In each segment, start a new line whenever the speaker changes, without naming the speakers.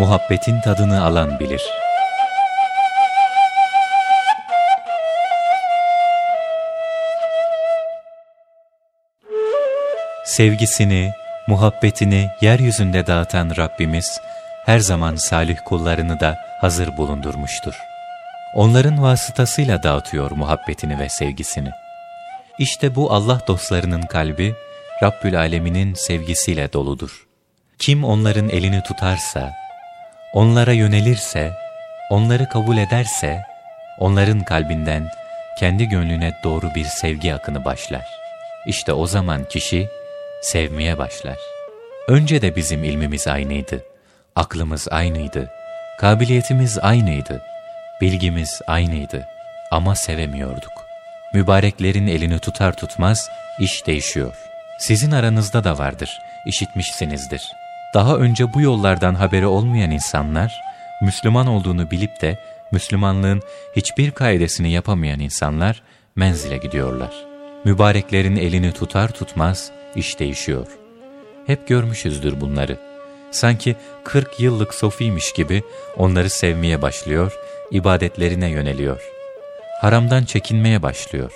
muhabbetin tadını alan bilir. Sevgisini, muhabbetini yeryüzünde dağıtan Rabbimiz, her zaman salih kullarını da hazır bulundurmuştur. Onların vasıtasıyla dağıtıyor muhabbetini ve sevgisini. İşte bu Allah dostlarının kalbi, Rabbül Alemin'in sevgisiyle doludur. Kim onların elini tutarsa, onlara yönelirse, onları kabul ederse, onların kalbinden kendi gönlüne doğru bir sevgi akını başlar. İşte o zaman kişi sevmeye başlar. Önce de bizim ilmimiz aynıydı, aklımız aynıydı, kabiliyetimiz aynıydı, bilgimiz aynıydı ama sevemiyorduk. Mübareklerin elini tutar tutmaz iş değişiyor. Sizin aranızda da vardır, işitmişsinizdir. Daha önce bu yollardan haberi olmayan insanlar, Müslüman olduğunu bilip de Müslümanlığın hiçbir kaidesini yapamayan insanlar menzile gidiyorlar. Mübareklerin elini tutar tutmaz iş değişiyor. Hep görmüşüzdür bunları. Sanki 40 yıllık sofiymiş gibi onları sevmeye başlıyor, ibadetlerine yöneliyor. Haramdan çekinmeye başlıyor.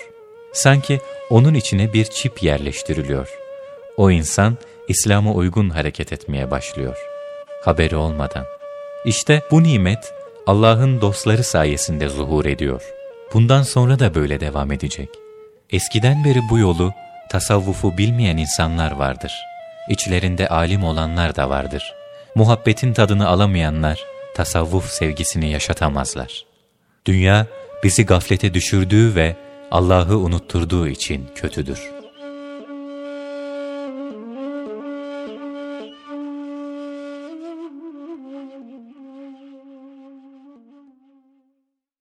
Sanki onun içine bir çip yerleştiriliyor. O insan İslam'a uygun hareket etmeye başlıyor. Haberi olmadan. İşte bu nimet Allah'ın dostları sayesinde zuhur ediyor. Bundan sonra da böyle devam edecek. Eskiden beri bu yolu, tasavvufu bilmeyen insanlar vardır. İçlerinde alim olanlar da vardır. Muhabbetin tadını alamayanlar, tasavvuf sevgisini yaşatamazlar. Dünya, bizi gaflete düşürdüğü ve Allah'ı unutturduğu için kötüdür.